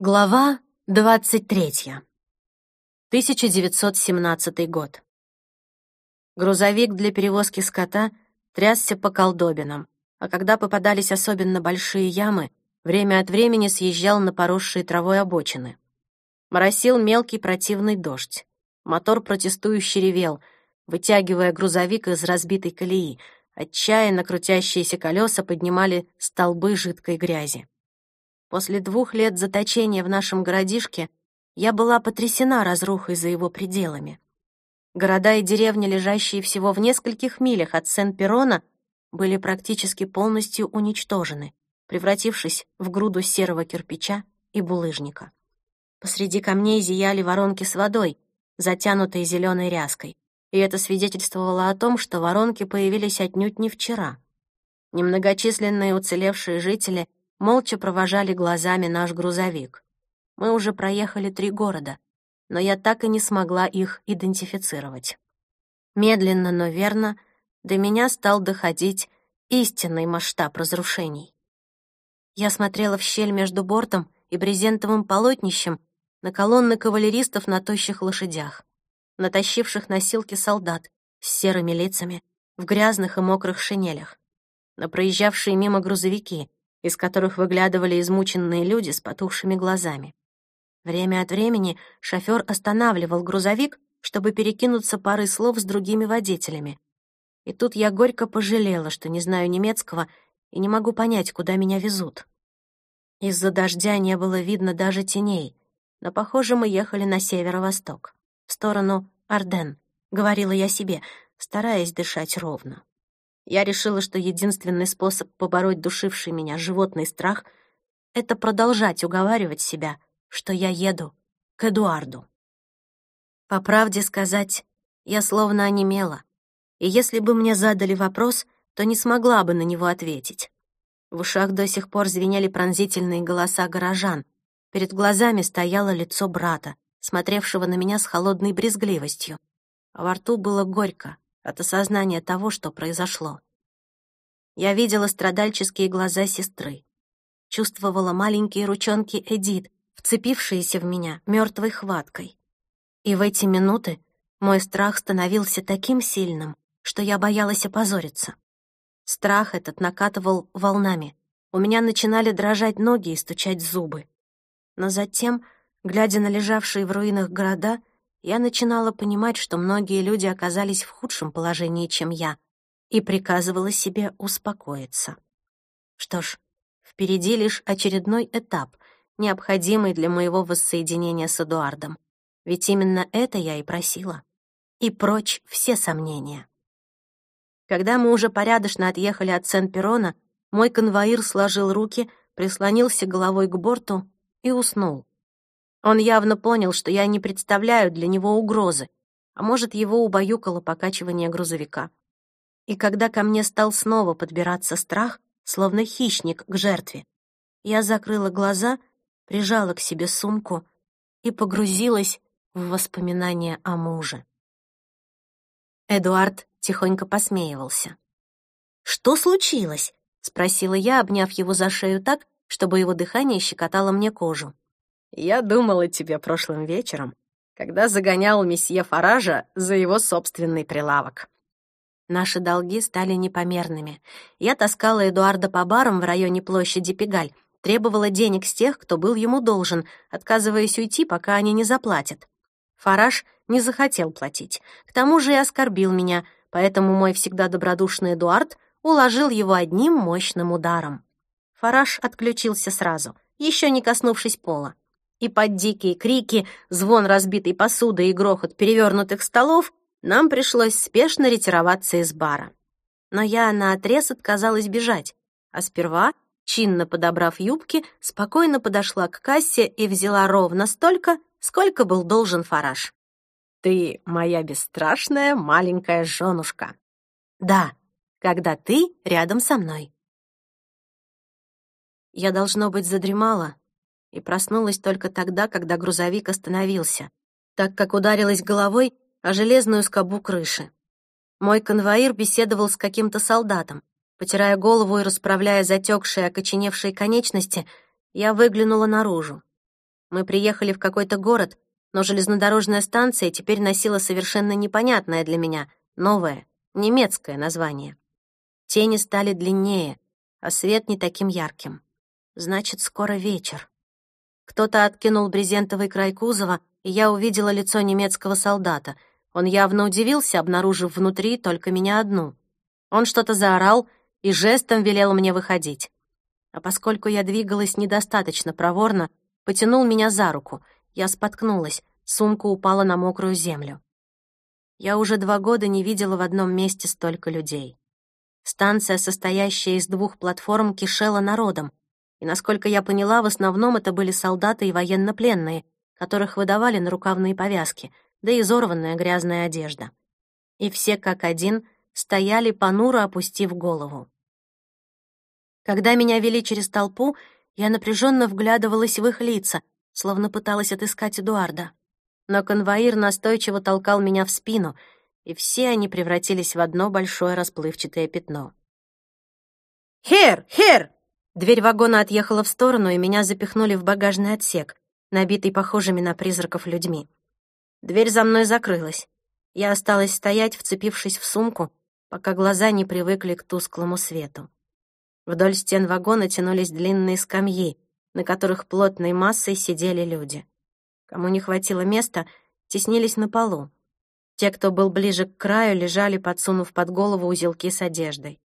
Глава 23. 1917 год. Грузовик для перевозки скота трясся по колдобинам, а когда попадались особенно большие ямы, время от времени съезжал на поросшие травой обочины. Моросил мелкий противный дождь. Мотор протестующе ревел, вытягивая грузовик из разбитой колеи. Отчаянно крутящиеся колеса поднимали столбы жидкой грязи. После двух лет заточения в нашем городишке я была потрясена разрухой за его пределами. Города и деревни, лежащие всего в нескольких милях от Сен-Перона, были практически полностью уничтожены, превратившись в груду серого кирпича и булыжника. Посреди камней зияли воронки с водой, затянутые зеленой ряской, и это свидетельствовало о том, что воронки появились отнюдь не вчера. Немногочисленные уцелевшие жители молча провожали глазами наш грузовик. Мы уже проехали три города, но я так и не смогла их идентифицировать. Медленно, но верно до меня стал доходить истинный масштаб разрушений. Я смотрела в щель между бортом и брезентовым полотнищем на колонны кавалеристов на тощих лошадях, натащивших носилки солдат с серыми лицами, в грязных и мокрых шинелях, на проезжавшие мимо грузовики, из которых выглядывали измученные люди с потухшими глазами. Время от времени шофер останавливал грузовик, чтобы перекинуться парой слов с другими водителями. И тут я горько пожалела, что не знаю немецкого и не могу понять, куда меня везут. Из-за дождя не было видно даже теней, но, похоже, мы ехали на северо-восток, в сторону Арден, говорила я себе, стараясь дышать ровно. Я решила, что единственный способ побороть душивший меня животный страх — это продолжать уговаривать себя, что я еду к Эдуарду. По правде сказать, я словно онемела, и если бы мне задали вопрос, то не смогла бы на него ответить. В ушах до сих пор звенели пронзительные голоса горожан. Перед глазами стояло лицо брата, смотревшего на меня с холодной брезгливостью. А во рту было горько, от осознания того, что произошло. Я видела страдальческие глаза сестры, чувствовала маленькие ручонки Эдит, вцепившиеся в меня мертвой хваткой. И в эти минуты мой страх становился таким сильным, что я боялась опозориться. Страх этот накатывал волнами. У меня начинали дрожать ноги и стучать зубы. Но затем, глядя на лежавшие в руинах города, я начинала понимать, что многие люди оказались в худшем положении, чем я, и приказывала себе успокоиться. Что ж, впереди лишь очередной этап, необходимый для моего воссоединения с Эдуардом. Ведь именно это я и просила. И прочь все сомнения. Когда мы уже порядочно отъехали от Сен-Перона, мой конвоир сложил руки, прислонился головой к борту и уснул. Он явно понял, что я не представляю для него угрозы, а может, его убаюкало покачивание грузовика. И когда ко мне стал снова подбираться страх, словно хищник к жертве, я закрыла глаза, прижала к себе сумку и погрузилась в воспоминания о муже. Эдуард тихонько посмеивался. «Что случилось?» — спросила я, обняв его за шею так, чтобы его дыхание щекотало мне кожу. Я думал о тебе прошлым вечером, когда загонял месье Фаража за его собственный прилавок. Наши долги стали непомерными. Я таскала Эдуарда по барам в районе площади Пегаль, требовала денег с тех, кто был ему должен, отказываясь уйти, пока они не заплатят. Фараж не захотел платить. К тому же и оскорбил меня, поэтому мой всегда добродушный Эдуард уложил его одним мощным ударом. Фараж отключился сразу, еще не коснувшись пола и под дикие крики, звон разбитой посуды и грохот перевернутых столов нам пришлось спешно ретироваться из бара. Но я наотрез отказалась бежать, а сперва, чинно подобрав юбки, спокойно подошла к кассе и взяла ровно столько, сколько был должен фараж. «Ты моя бесстрашная маленькая женушка». «Да, когда ты рядом со мной». Я, должно быть, задремала, и проснулась только тогда, когда грузовик остановился, так как ударилась головой о железную скобу крыши. Мой конвоир беседовал с каким-то солдатом. Потирая голову и расправляя затекшие, окоченевшие конечности, я выглянула наружу. Мы приехали в какой-то город, но железнодорожная станция теперь носила совершенно непонятное для меня, новое, немецкое название. Тени стали длиннее, а свет не таким ярким. Значит, скоро вечер. Кто-то откинул брезентовый край кузова, и я увидела лицо немецкого солдата. Он явно удивился, обнаружив внутри только меня одну. Он что-то заорал и жестом велел мне выходить. А поскольку я двигалась недостаточно проворно, потянул меня за руку. Я споткнулась, сумка упала на мокрую землю. Я уже два года не видела в одном месте столько людей. Станция, состоящая из двух платформ, кишела народом, и, насколько я поняла, в основном это были солдаты и военнопленные, которых выдавали на рукавные повязки, да и изорванная грязная одежда. И все как один стояли понуро, опустив голову. Когда меня вели через толпу, я напряженно вглядывалась в их лица, словно пыталась отыскать Эдуарда. Но конвоир настойчиво толкал меня в спину — и все они превратились в одно большое расплывчатое пятно. «Хер! Хер!» Дверь вагона отъехала в сторону, и меня запихнули в багажный отсек, набитый похожими на призраков людьми. Дверь за мной закрылась. Я осталась стоять, вцепившись в сумку, пока глаза не привыкли к тусклому свету. Вдоль стен вагона тянулись длинные скамьи, на которых плотной массой сидели люди. Кому не хватило места, теснились на полу. Те, кто был ближе к краю, лежали, подсунув под голову узелки с одеждой.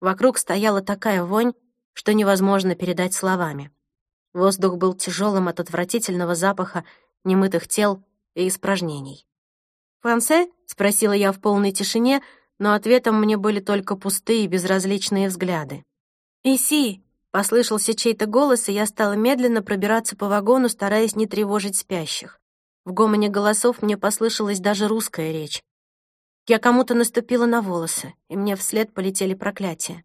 Вокруг стояла такая вонь, что невозможно передать словами. Воздух был тяжелым от отвратительного запаха немытых тел и испражнений. «Франсе?» — спросила я в полной тишине, но ответом мне были только пустые безразличные взгляды. «Иси!» — послышался чей-то голос, и я стала медленно пробираться по вагону, стараясь не тревожить спящих. В гомоне голосов мне послышалась даже русская речь. Я кому-то наступила на волосы, и мне вслед полетели проклятия.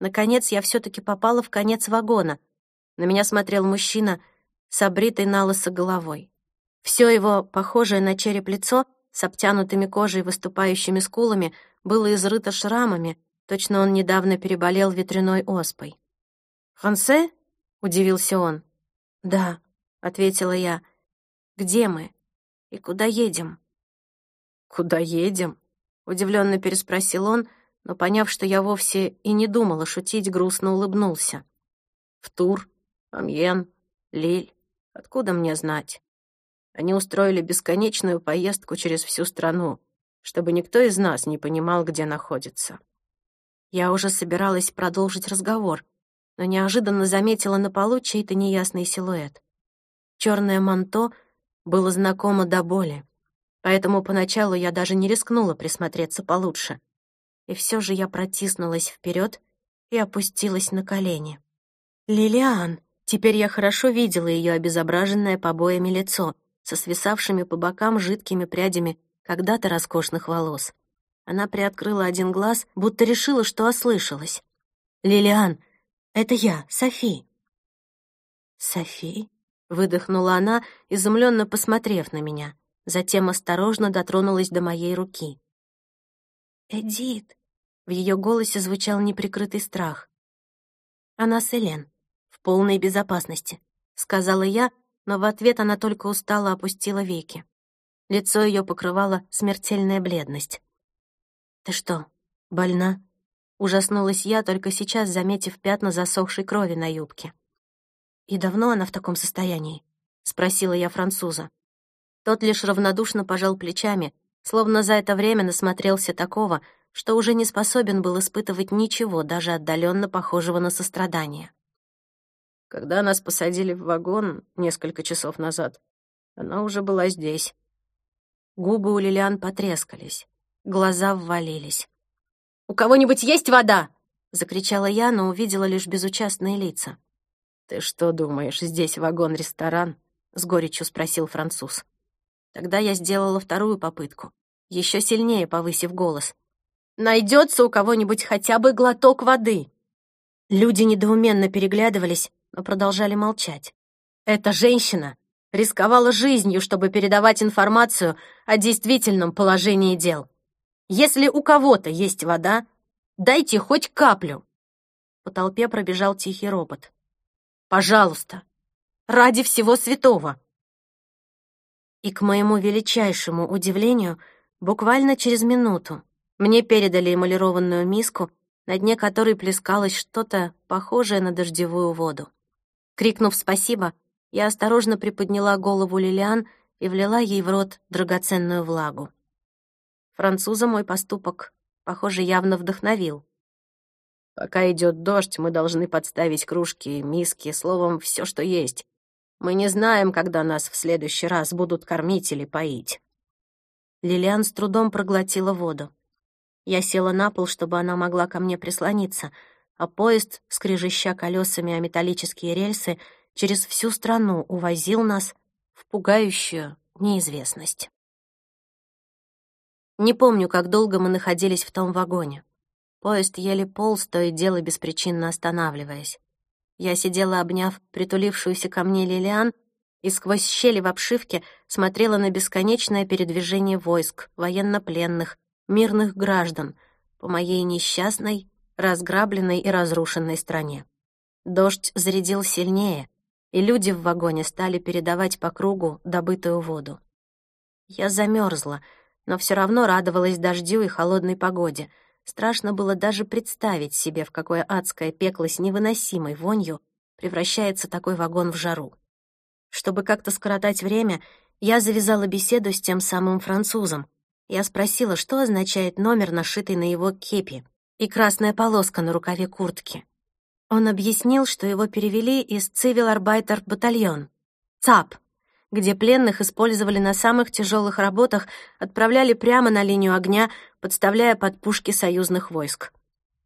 Наконец, я все таки попала в конец вагона. На меня смотрел мужчина с обритой на головой. Все его, похожее на череп лицо, с обтянутыми кожей и выступающими скулами, было изрыто шрамами, точно он недавно переболел ветряной оспой. «Франсе?» — удивился он. «Да», — ответила я. «Где мы?» И куда едем?» «Куда едем?» — удивленно переспросил он, но, поняв, что я вовсе и не думала шутить, грустно улыбнулся. «В Тур, Амьен, Лиль. Откуда мне знать?» Они устроили бесконечную поездку через всю страну, чтобы никто из нас не понимал, где находится. Я уже собиралась продолжить разговор, но неожиданно заметила на полу чей-то неясный силуэт. Черное манто — было знакомо до боли, поэтому поначалу я даже не рискнула присмотреться получше. И все же я протиснулась вперед и опустилась на колени. «Лилиан!» Теперь я хорошо видела ее обезображенное побоями лицо со свисавшими по бокам жидкими прядями когда-то роскошных волос. Она приоткрыла один глаз, будто решила, что ослышалась. «Лилиан, это я, Софи». «Софи?» Выдохнула она, изумленно посмотрев на меня. Затем осторожно дотронулась до моей руки. «Эдит!» В ее голосе звучал неприкрытый страх. «Она с Элен, в полной безопасности», — сказала я, но в ответ она только устало опустила веки. Лицо ее покрывала смертельная бледность. «Ты что, больна?» Ужаснулась я, только сейчас заметив пятна засохшей крови на юбке. «И давно она в таком состоянии?» — спросила я француза. Тот лишь равнодушно пожал плечами, словно за это время насмотрелся такого, что уже не способен был испытывать ничего, даже отдаленно похожего на сострадание. Когда нас посадили в вагон несколько часов назад, она уже была здесь. Губы у Лилиан потрескались, глаза ввалились. «У кого-нибудь есть вода?» — закричала я, но увидела лишь безучастные лица. «Ты что думаешь, здесь вагон-ресторан?» — с горечью спросил француз. Тогда я сделала вторую попытку, еще сильнее повысив голос. «Найдется у кого-нибудь хотя бы глоток воды!» Люди недоуменно переглядывались, но продолжали молчать. «Эта женщина рисковала жизнью, чтобы передавать информацию о действительном положении дел. Если у кого-то есть вода, дайте хоть каплю!» По толпе пробежал тихий ропот. Пожалуйста, Ради всего святого!» И к моему величайшему удивлению, буквально через минуту мне передали эмалированную миску, на дне которой плескалось что-то похожее на дождевую воду. Крикнув «спасибо», я осторожно приподняла голову Лилиан и влила ей в рот драгоценную влагу. Француза мой поступок, похоже, явно вдохновил. «Пока идет дождь, мы должны подставить кружки, миски, словом, все, что есть. Мы не знаем, когда нас в следующий раз будут кормить или поить». Лилиан с трудом проглотила воду. Я села на пол, чтобы она могла ко мне прислониться, а поезд, скрежеща колесами о металлические рельсы, через всю страну увозил нас в пугающую неизвестность. Не помню, как долго мы находились в том вагоне. Поезд еле полз, то и дело беспричинно останавливаясь. Я сидела, обняв притулившуюся ко мне Лилиан, и сквозь щели в обшивке смотрела на бесконечное передвижение войск, военнопленных, мирных граждан по моей несчастной, разграбленной и разрушенной стране. Дождь зарядил сильнее, и люди в вагоне стали передавать по кругу добытую воду. Я замерзла, но все равно радовалась дождю и холодной погоде. Страшно было даже представить себе, в какое адское пекло с невыносимой вонью превращается такой вагон в жару. Чтобы как-то скоротать время, я завязала беседу с тем самым французом. Я спросила, что означает номер, нашитый на его кепи, и красная полоска на рукаве куртки. Он объяснил, что его перевели из Цивил-Арбайтер батальон, ЦАП, где пленных использовали на самых тяжелых работах, отправляли прямо на линию огня, подставляя под пушки союзных войск.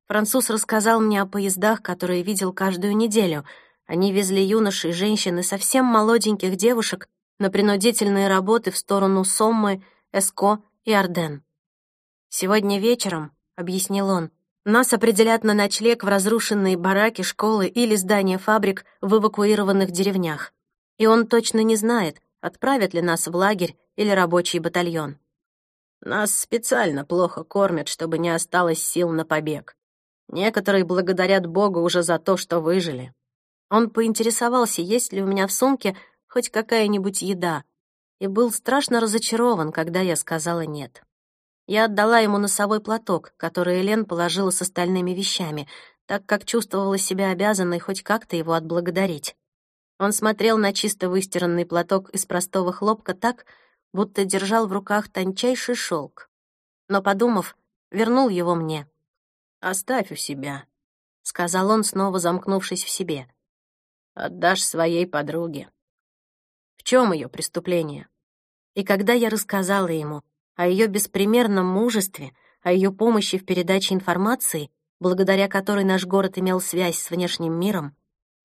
Француз рассказал мне о поездах, которые видел каждую неделю. Они везли юношей женщин и совсем молоденьких девушек на принудительные работы в сторону Соммы, Эско и Арден. «Сегодня вечером», — объяснил он, — нас определят на ночлег в разрушенные бараки, школы или здания фабрик в эвакуированных деревнях. И он точно не знает, отправят ли нас в лагерь или рабочий батальон. Нас специально плохо кормят, чтобы не осталось сил на побег. Некоторые благодарят Богу уже за то, что выжили. Он поинтересовался, есть ли у меня в сумке хоть какая-нибудь еда, и был страшно разочарован, когда я сказала «нет». Я отдала ему носовой платок, который Элен положила с остальными вещами, так как чувствовала себя обязанной хоть как-то его отблагодарить. Он смотрел на чисто выстиранный платок из простого хлопка так, будто держал в руках тончайший шелк. Но, подумав, вернул его мне. «Оставь у себя», — сказал он, снова замкнувшись в себе. «Отдашь своей подруге». В чем ее преступление? И когда я рассказала ему, о ее беспримерном мужестве, о ее помощи в передаче информации, благодаря которой наш город имел связь с внешним миром,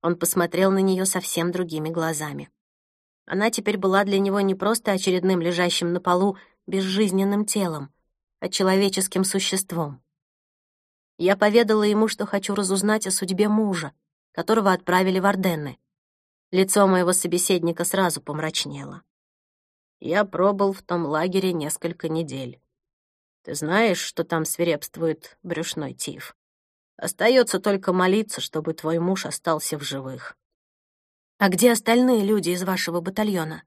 он посмотрел на нее совсем другими глазами. Она теперь была для него не просто очередным лежащим на полу безжизненным телом, а человеческим существом. Я поведала ему, что хочу разузнать о судьбе мужа, которого отправили в Орденны. Лицо моего собеседника сразу помрачнело. Я пробыл в том лагере несколько недель. Ты знаешь, что там свирепствует брюшной тиф? Остается только молиться, чтобы твой муж остался в живых. А где остальные люди из вашего батальона?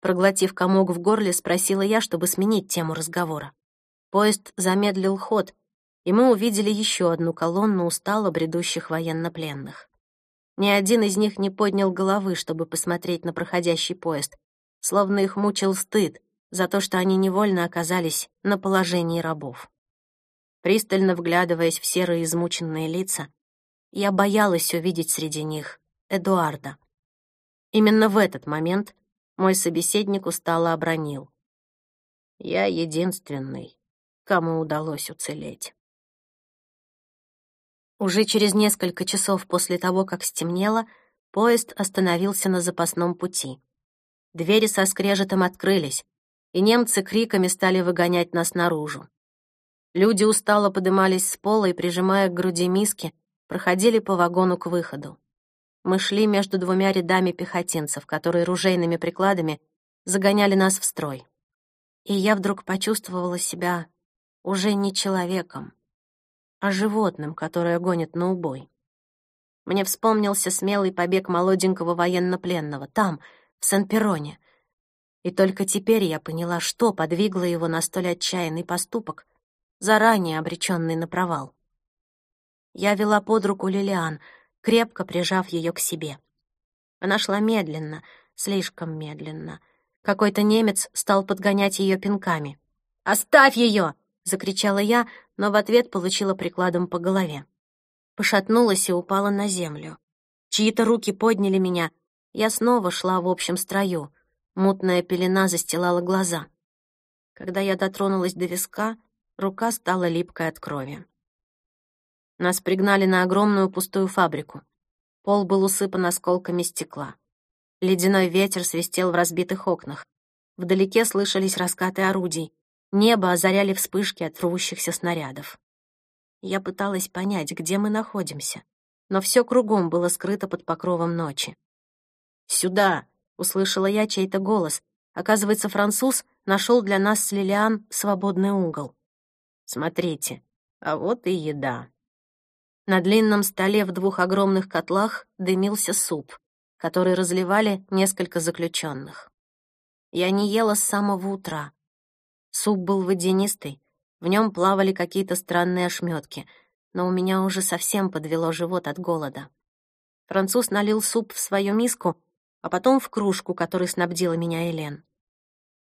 Проглотив комок в горле, спросила я, чтобы сменить тему разговора. Поезд замедлил ход, и мы увидели еще одну колонну устало бредущих военнопленных. Ни один из них не поднял головы, чтобы посмотреть на проходящий поезд, словно их мучил стыд за то, что они невольно оказались на положении рабов. Пристально вглядываясь в серые измученные лица, я боялась увидеть среди них Эдуарда. Именно в этот момент мой собеседник устало обронил. «Я единственный, кому удалось уцелеть». Уже через несколько часов после того, как стемнело, поезд остановился на запасном пути. Двери со скрежетом открылись, и немцы криками стали выгонять нас наружу. Люди устало подымались с пола и, прижимая к груди миски, проходили по вагону к выходу. Мы шли между двумя рядами пехотинцев, которые ружейными прикладами загоняли нас в строй. И я вдруг почувствовала себя уже не человеком, а животным, которое гонит на убой. Мне вспомнился смелый побег молоденького военнопленного, там, в Сан-Пероне. И только теперь я поняла, что подвигло его на столь отчаянный поступок, заранее обреченный на провал. Я вела под руку Лилиан, крепко прижав ее к себе. Она шла медленно, слишком медленно. Какой-то немец стал подгонять ее пинками. «Оставь ее!» — закричала я, но в ответ получила прикладом по голове. Пошатнулась и упала на землю. Чьи-то руки подняли меня. Я снова шла в общем строю. Мутная пелена застилала глаза. Когда я дотронулась до виска, рука стала липкой от крови. Нас пригнали на огромную пустую фабрику. Пол был усыпан осколками стекла. Ледяной ветер свистел в разбитых окнах. Вдалеке слышались раскаты орудий. Небо озаряли вспышки от рвущихся снарядов. Я пыталась понять, где мы находимся, но все кругом было скрыто под покровом ночи. «Сюда!» — услышала я чей-то голос. Оказывается, француз нашел для нас с Лилиан свободный угол. «Смотрите, а вот и еда». На длинном столе в двух огромных котлах дымился суп, который разливали несколько заключенных. Я не ела с самого утра. Суп был водянистый, в нем плавали какие-то странные ошметки, но у меня уже совсем подвело живот от голода. Француз налил суп в свою миску, а потом в кружку, которой снабдила меня Элен.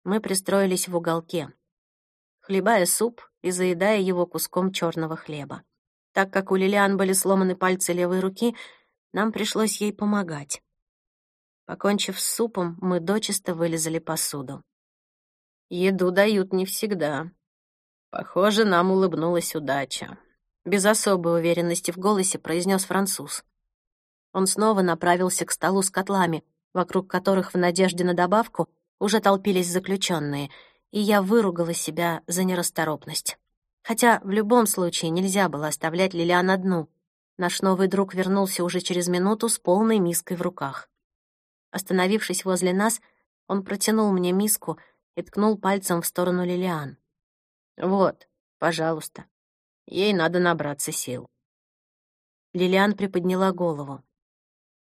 Мы пристроились в уголке, хлебая суп и заедая его куском черного хлеба. Так как у Лилиан были сломаны пальцы левой руки, нам пришлось ей помогать. Покончив с супом, мы дочисто вылезали посуду. Еду дают не всегда. Похоже, нам улыбнулась удача. Без особой уверенности в голосе произнес француз. Он снова направился к столу с котлами, вокруг которых в надежде на добавку уже толпились заключенные, и я выругала себя за нерасторопность. Хотя в любом случае нельзя было оставлять Лилиан одну. Наш новый друг вернулся уже через минуту с полной миской в руках. Остановившись возле нас, он протянул мне миску и ткнул пальцем в сторону Лилиан. «Вот, пожалуйста. Ей надо набраться сил». Лилиан приподняла голову.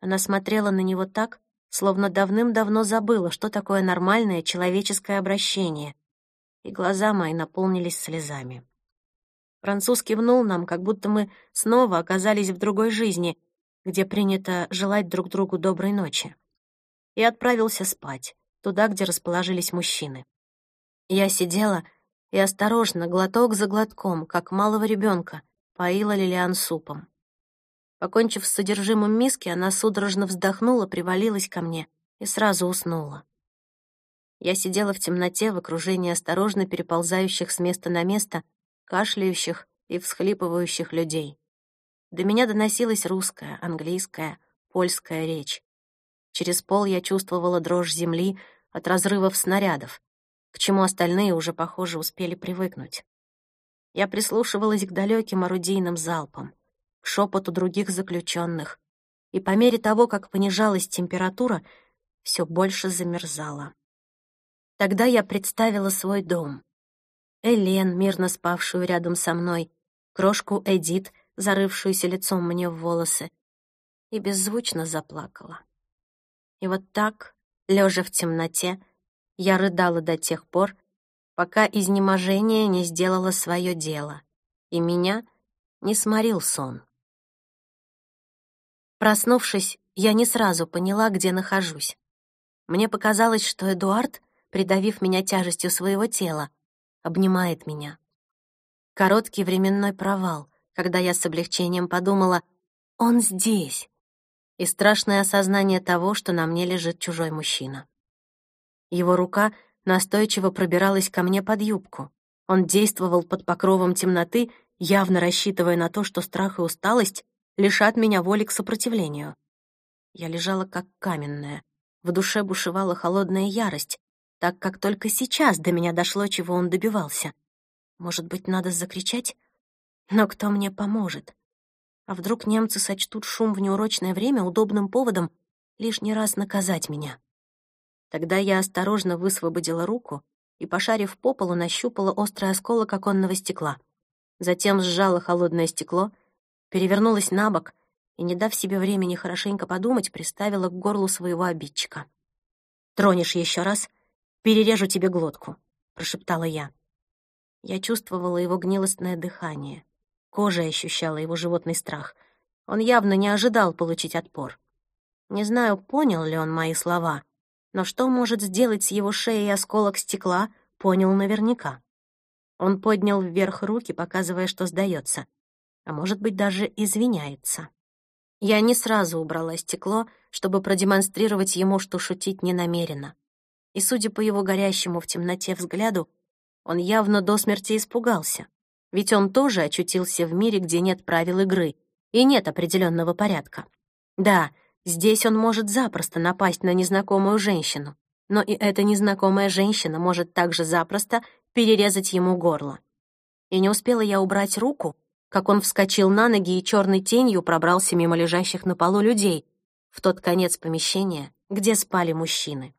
Она смотрела на него так, словно давным-давно забыла, что такое нормальное человеческое обращение, и глаза мои наполнились слезами. Француз кивнул нам, как будто мы снова оказались в другой жизни, где принято желать друг другу доброй ночи. И отправился спать, туда, где расположились мужчины. Я сидела и осторожно, глоток за глотком, как малого ребенка, поила Лилиан супом. Покончив с содержимым миски, она судорожно вздохнула, привалилась ко мне и сразу уснула. Я сидела в темноте в окружении осторожно переползающих с места на место кашляющих и всхлипывающих людей. До меня доносилась русская, английская, польская речь. Через пол я чувствовала дрожь земли от разрывов снарядов, к чему остальные уже, похоже, успели привыкнуть. Я прислушивалась к далеким орудийным залпам, шепоту других заключенных, и по мере того, как понижалась температура, все больше замерзала. Тогда я представила свой дом, Элен, мирно спавшую рядом со мной, крошку Эдит, зарывшуюся лицом мне в волосы, и беззвучно заплакала. И вот так, лежа в темноте, я рыдала до тех пор, пока изнеможение не сделало свое дело, и меня не сморил сон. Проснувшись, я не сразу поняла, где нахожусь. Мне показалось, что Эдуард, придавив меня тяжестью своего тела, обнимает меня. Короткий временной провал, когда я с облегчением подумала «Он здесь!» и страшное осознание того, что на мне лежит чужой мужчина. Его рука настойчиво пробиралась ко мне под юбку. Он действовал под покровом темноты, явно рассчитывая на то, что страх и усталость лишат меня воли к сопротивлению. Я лежала как каменная. В душе бушевала холодная ярость, так как только сейчас до меня дошло, чего он добивался. Может быть, надо закричать? Но кто мне поможет? А вдруг немцы сочтут шум в неурочное время удобным поводом лишний раз наказать меня? Тогда я осторожно высвободила руку и, пошарив по полу, нащупала острый осколок оконного стекла. Затем сжала холодное стекло, перевернулась на бок и, не дав себе времени хорошенько подумать, приставила к горлу своего обидчика. «Тронешь еще раз, перережу тебе глотку», — прошептала я. Я чувствовала его гнилостное дыхание. Кожа ощущала его животный страх. Он явно не ожидал получить отпор. Не знаю, понял ли он мои слова, но что может сделать с его шеей осколок стекла, понял наверняка. Он поднял вверх руки, показывая, что сдается, а может быть, даже извиняется. Я не сразу убрала стекло, чтобы продемонстрировать ему, что шутить не намерена. И, судя по его горящему в темноте взгляду, он явно до смерти испугался. Ведь он тоже очутился в мире, где нет правил игры и нет определенного порядка. Да, Здесь он может запросто напасть на незнакомую женщину, но и эта незнакомая женщина может также запросто перерезать ему горло. И не успела я убрать руку, как он вскочил на ноги и черной тенью пробрался мимо лежащих на полу людей в тот конец помещения, где спали мужчины.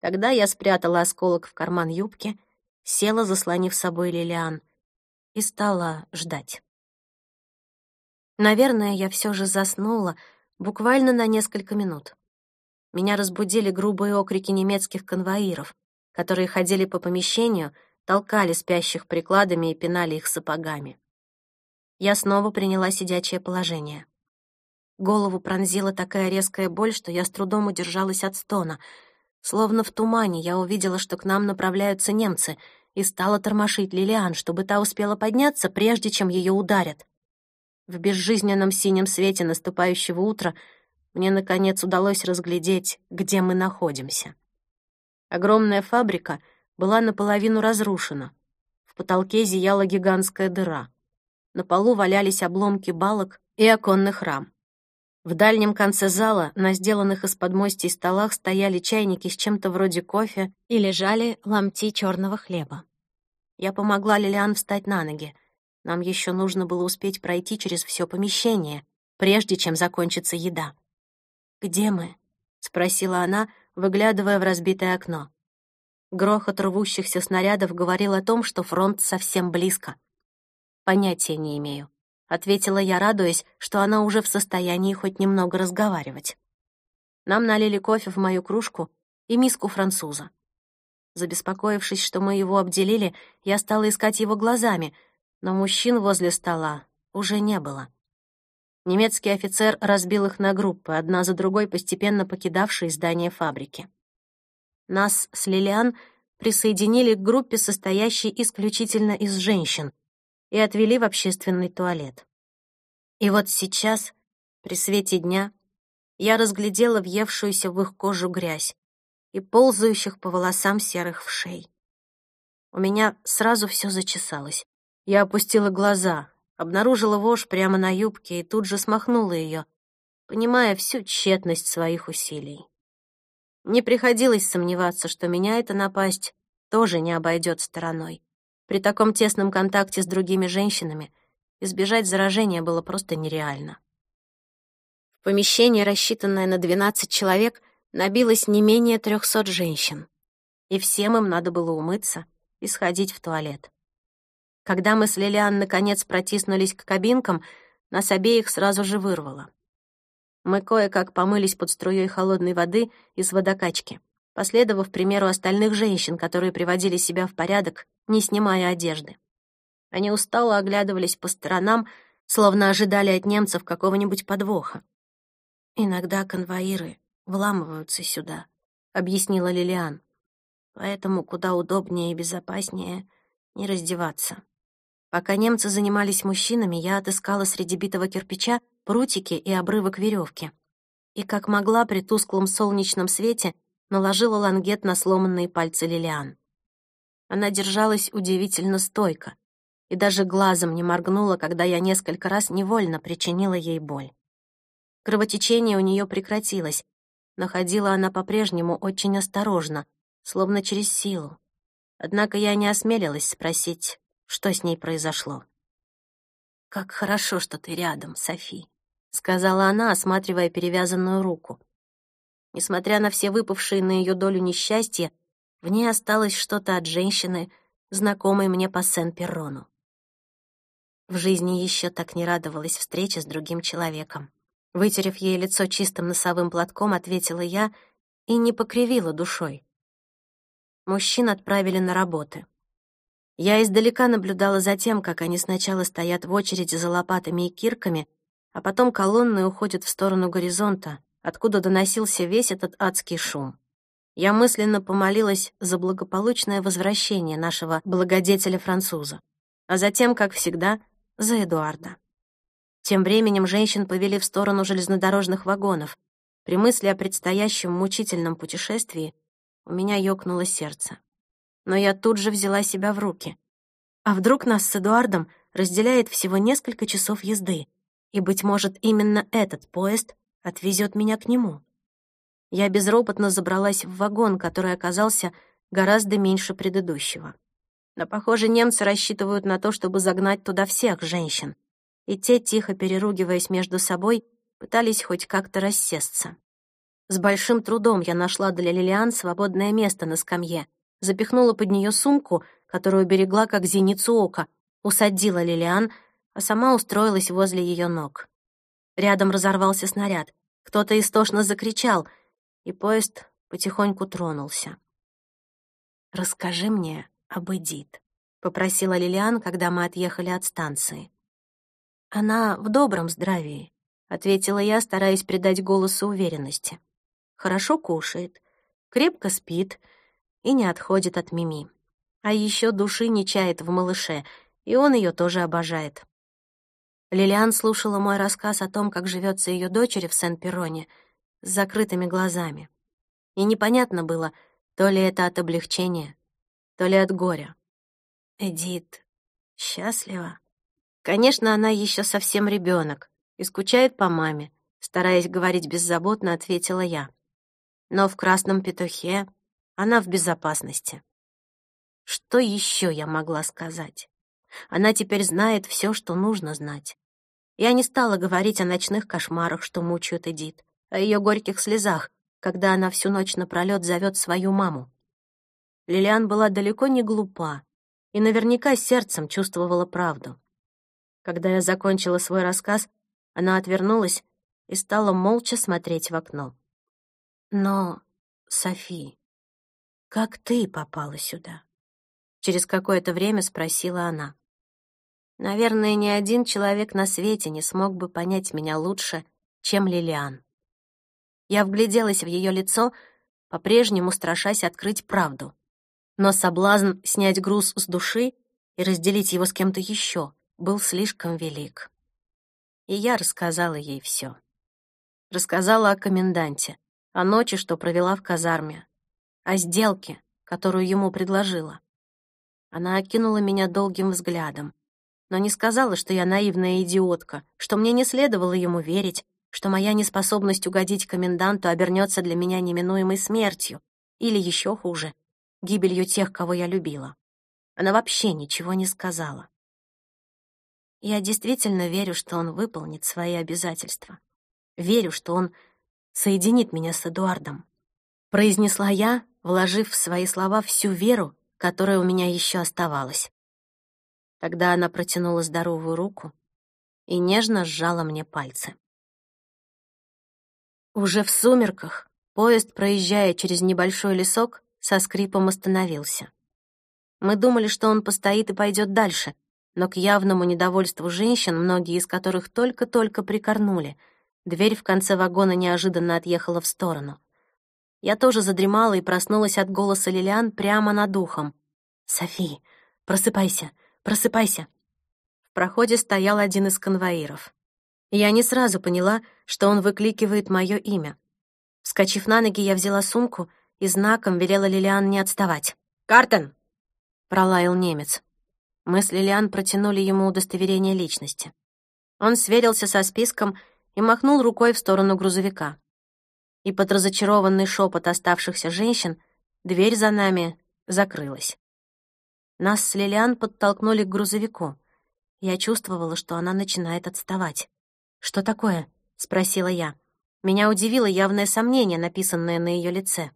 Тогда я спрятала осколок в карман юбки, села, заслонив собой Лилиан, и стала ждать. Наверное, я все же заснула, Буквально на несколько минут. Меня разбудили грубые окрики немецких конвоиров, которые ходили по помещению, толкали спящих прикладами и пинали их сапогами. Я снова приняла сидячее положение. Голову пронзила такая резкая боль, что я с трудом удержалась от стона. Словно в тумане я увидела, что к нам направляются немцы, и стала тормошить Лилиан, чтобы та успела подняться, прежде чем ее ударят. В безжизненном синем свете наступающего утра мне, наконец, удалось разглядеть, где мы находимся. Огромная фабрика была наполовину разрушена. В потолке зияла гигантская дыра. На полу валялись обломки балок и оконных рам. В дальнем конце зала на сделанных из подмостей столах стояли чайники с чем-то вроде кофе и лежали ломти черного хлеба. Я помогла Лилиан встать на ноги — нам еще нужно было успеть пройти через все помещение, прежде чем закончится еда. «Где мы?» — спросила она, выглядывая в разбитое окно. Грохот рвущихся снарядов говорил о том, что фронт совсем близко. «Понятия не имею», — ответила я, радуясь, что она уже в состоянии хоть немного разговаривать. Нам налили кофе в мою кружку и миску француза. Забеспокоившись, что мы его обделили, я стала искать его глазами — но мужчин возле стола уже не было. Немецкий офицер разбил их на группы, одна за другой постепенно покидавшие здание фабрики. Нас с Лилиан присоединили к группе, состоящей исключительно из женщин, и отвели в общественный туалет. И вот сейчас, при свете дня, я разглядела въевшуюся в их кожу грязь и ползающих по волосам серых вшей. У меня сразу все зачесалось. Я опустила глаза, обнаружила вошь прямо на юбке и тут же смахнула ее, понимая всю тщетность своих усилий. Не приходилось сомневаться, что меня эта напасть тоже не обойдет стороной. При таком тесном контакте с другими женщинами избежать заражения было просто нереально. В помещение, рассчитанное на 12 человек, набилось не менее 300 женщин. И всем им надо было умыться и сходить в туалет. Когда мы с Лилиан наконец протиснулись к кабинкам, нас обеих сразу же вырвало. Мы кое-как помылись под струей холодной воды из водокачки, последовав примеру остальных женщин, которые приводили себя в порядок, не снимая одежды. Они устало оглядывались по сторонам, словно ожидали от немцев какого-нибудь подвоха. «Иногда конвоиры вламываются сюда», — объяснила Лилиан. «Поэтому куда удобнее и безопаснее не раздеваться». Пока немцы занимались мужчинами, я отыскала среди битого кирпича прутики и обрывок веревки. И как могла при тусклом солнечном свете наложила лангет на сломанные пальцы Лилиан. Она держалась удивительно стойко и даже глазом не моргнула, когда я несколько раз невольно причинила ей боль. Кровотечение у нее прекратилось, но ходила она по-прежнему очень осторожно, словно через силу. Однако я не осмелилась спросить, что с ней произошло. «Как хорошо, что ты рядом, Софи», — сказала она, осматривая перевязанную руку. Несмотря на все выпавшие на ее долю несчастья, в ней осталось что-то от женщины, знакомой мне по Сен-Перрону. В жизни еще так не радовалась встрече с другим человеком. Вытерев ей лицо чистым носовым платком, ответила я и не покривила душой. Мужчин отправили на работы. Я издалека наблюдала за тем, как они сначала стоят в очереди за лопатами и кирками, а потом колонны уходят в сторону горизонта, откуда доносился весь этот адский шум. Я мысленно помолилась за благополучное возвращение нашего благодетеля-француза, а затем, как всегда, за Эдуарда. Тем временем женщин повели в сторону железнодорожных вагонов. При мысли о предстоящем мучительном путешествии у меня ёкнуло сердце но я тут же взяла себя в руки. А вдруг нас с Эдуардом разделяет всего несколько часов езды, и, быть может, именно этот поезд отвезет меня к нему? Я безропотно забралась в вагон, который оказался гораздо меньше предыдущего. Но, похоже, немцы рассчитывают на то, чтобы загнать туда всех женщин, и те, тихо переругиваясь между собой, пытались хоть как-то рассесться. С большим трудом я нашла для Лилиан свободное место на скамье запихнула под нее сумку, которую берегла как зеницу ока, усадила Лилиан, а сама устроилась возле ее ног. Рядом разорвался снаряд. Кто-то истошно закричал, и поезд потихоньку тронулся. «Расскажи мне об Эдит», — попросила Лилиан, когда мы отъехали от станции. «Она в добром здравии», — ответила я, стараясь придать голосу уверенности. «Хорошо кушает, крепко спит и не отходит от Мими. А еще души не чает в малыше, и он ее тоже обожает. Лилиан слушала мой рассказ о том, как живется ее дочери в Сен-Перроне, с закрытыми глазами. И непонятно было, то ли это от облегчения, то ли от горя. Эдит счастлива. Конечно, она еще совсем ребенок и скучает по маме, стараясь говорить беззаботно, ответила я. Но в красном петухе она в безопасности. Что еще я могла сказать? Она теперь знает все, что нужно знать. Я не стала говорить о ночных кошмарах, что мучают Эдит, о ее горьких слезах, когда она всю ночь напролет зовет свою маму. Лилиан была далеко не глупа и наверняка сердцем чувствовала правду. Когда я закончила свой рассказ, она отвернулась и стала молча смотреть в окно. Но, Софи, «Как ты попала сюда?» Через какое-то время спросила она. Наверное, ни один человек на свете не смог бы понять меня лучше, чем Лилиан. Я вгляделась в ее лицо, по-прежнему страшась открыть правду. Но соблазн снять груз с души и разделить его с кем-то еще был слишком велик. И я рассказала ей все. Рассказала о коменданте, о ночи, что провела в казарме, о сделке, которую ему предложила. Она окинула меня долгим взглядом, но не сказала, что я наивная идиотка, что мне не следовало ему верить, что моя неспособность угодить коменданту обернется для меня неминуемой смертью или еще хуже, гибелью тех, кого я любила. Она вообще ничего не сказала. Я действительно верю, что он выполнит свои обязательства. Верю, что он соединит меня с Эдуардом. Произнесла я, вложив в свои слова всю веру, которая у меня еще оставалась. Тогда она протянула здоровую руку и нежно сжала мне пальцы. Уже в сумерках поезд, проезжая через небольшой лесок, со скрипом остановился. Мы думали, что он постоит и пойдет дальше, но к явному недовольству женщин, многие из которых только-только прикорнули, дверь в конце вагона неожиданно отъехала в сторону. Я тоже задремала и проснулась от голоса Лилиан прямо над ухом. «Софи, просыпайся, просыпайся!» В проходе стоял один из конвоиров. Я не сразу поняла, что он выкликивает мое имя. Вскочив на ноги, я взяла сумку и знаком велела Лилиан не отставать. «Картен!» — пролаял немец. Мы с Лилиан протянули ему удостоверение личности. Он сверился со списком и махнул рукой в сторону грузовика и под разочарованный шепот оставшихся женщин дверь за нами закрылась. Нас с Лилиан подтолкнули к грузовику. Я чувствовала, что она начинает отставать. «Что такое?» — спросила я. Меня удивило явное сомнение, написанное на ее лице.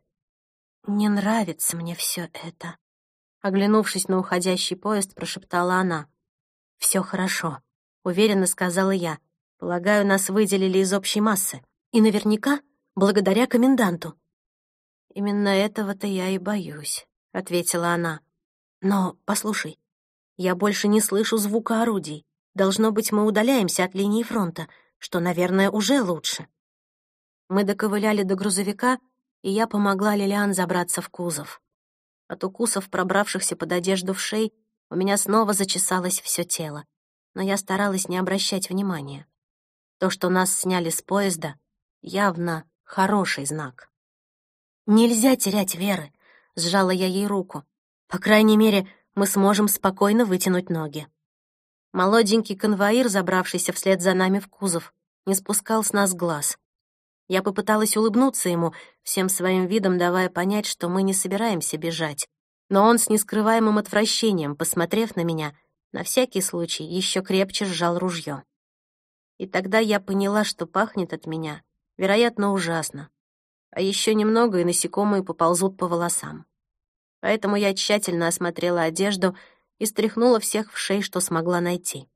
«Не нравится мне все это», — оглянувшись на уходящий поезд, прошептала она. «Все хорошо», — уверенно сказала я, Полагаю, нас выделили из общей массы. И наверняка благодаря коменданту. «Именно этого-то я и боюсь», — ответила она. «Но, послушай, я больше не слышу звука орудий. Должно быть, мы удаляемся от линии фронта, что, наверное, уже лучше». Мы доковыляли до грузовика, и я помогла Лилиан забраться в кузов. От укусов, пробравшихся под одежду в шей, у меня снова зачесалось все тело, но я старалась не обращать внимания. То, что нас сняли с поезда, явно хороший знак. «Нельзя терять веры», — сжала я ей руку. «По крайней мере, мы сможем спокойно вытянуть ноги». Молоденький конвоир, забравшийся вслед за нами в кузов, не спускал с нас глаз. Я попыталась улыбнуться ему, всем своим видом давая понять, что мы не собираемся бежать. Но он с нескрываемым отвращением, посмотрев на меня, на всякий случай еще крепче сжал ружье. И тогда я поняла, что пахнет от меня, вероятно, ужасно. А еще немного, и насекомые поползут по волосам. Поэтому я тщательно осмотрела одежду и стряхнула всех в шеи, что смогла найти.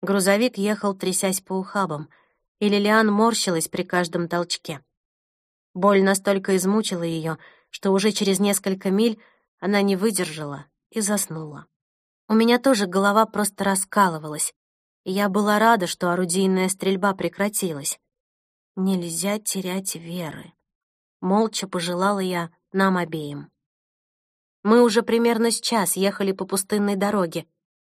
Грузовик ехал, трясясь по ухабам — и Лилиан морщилась при каждом толчке. Боль настолько измучила ее, что уже через несколько миль она не выдержала и заснула. У меня тоже голова просто раскалывалась, и я была рада, что орудийная стрельба прекратилась. Нельзя терять веры. Молча пожелала я нам обеим. Мы уже примерно с час ехали по пустынной дороге,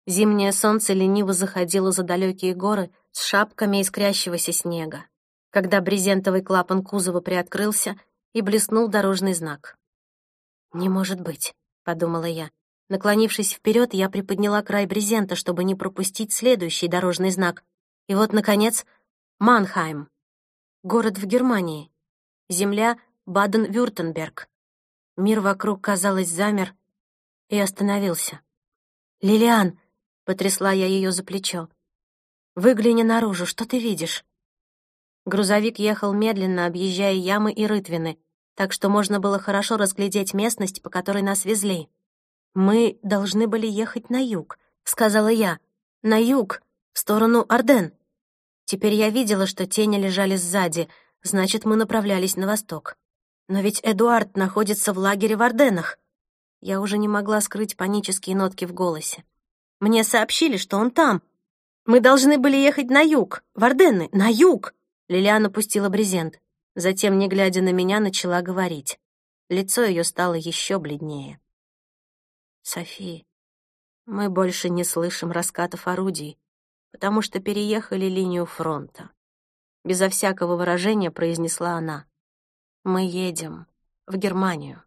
Зимнее солнце лениво заходило за далекие горы с шапками искрящегося снега, когда брезентовый клапан кузова приоткрылся и блеснул дорожный знак. «Не может быть», — подумала я. Наклонившись вперед, я приподняла край брезента, чтобы не пропустить следующий дорожный знак. И вот, наконец, Манхайм. Город в Германии. Земля Баден-Вюртемберг. Мир вокруг, казалось, замер и остановился. «Лилиан!» Потрясла я ее за плечо. «Выгляни наружу, что ты видишь?» Грузовик ехал медленно, объезжая ямы и рытвины, так что можно было хорошо разглядеть местность, по которой нас везли. «Мы должны были ехать на юг», — сказала я. «На юг, в сторону Орден». Теперь я видела, что тени лежали сзади, значит, мы направлялись на восток. Но ведь Эдуард находится в лагере в Орденах. Я уже не могла скрыть панические нотки в голосе. Мне сообщили, что он там. Мы должны были ехать на юг, в Орденны, на юг!» Лилиана пустила брезент. Затем, не глядя на меня, начала говорить. Лицо ее стало еще бледнее. «Софи, мы больше не слышим раскатов орудий, потому что переехали линию фронта». Безо всякого выражения произнесла она. «Мы едем в Германию».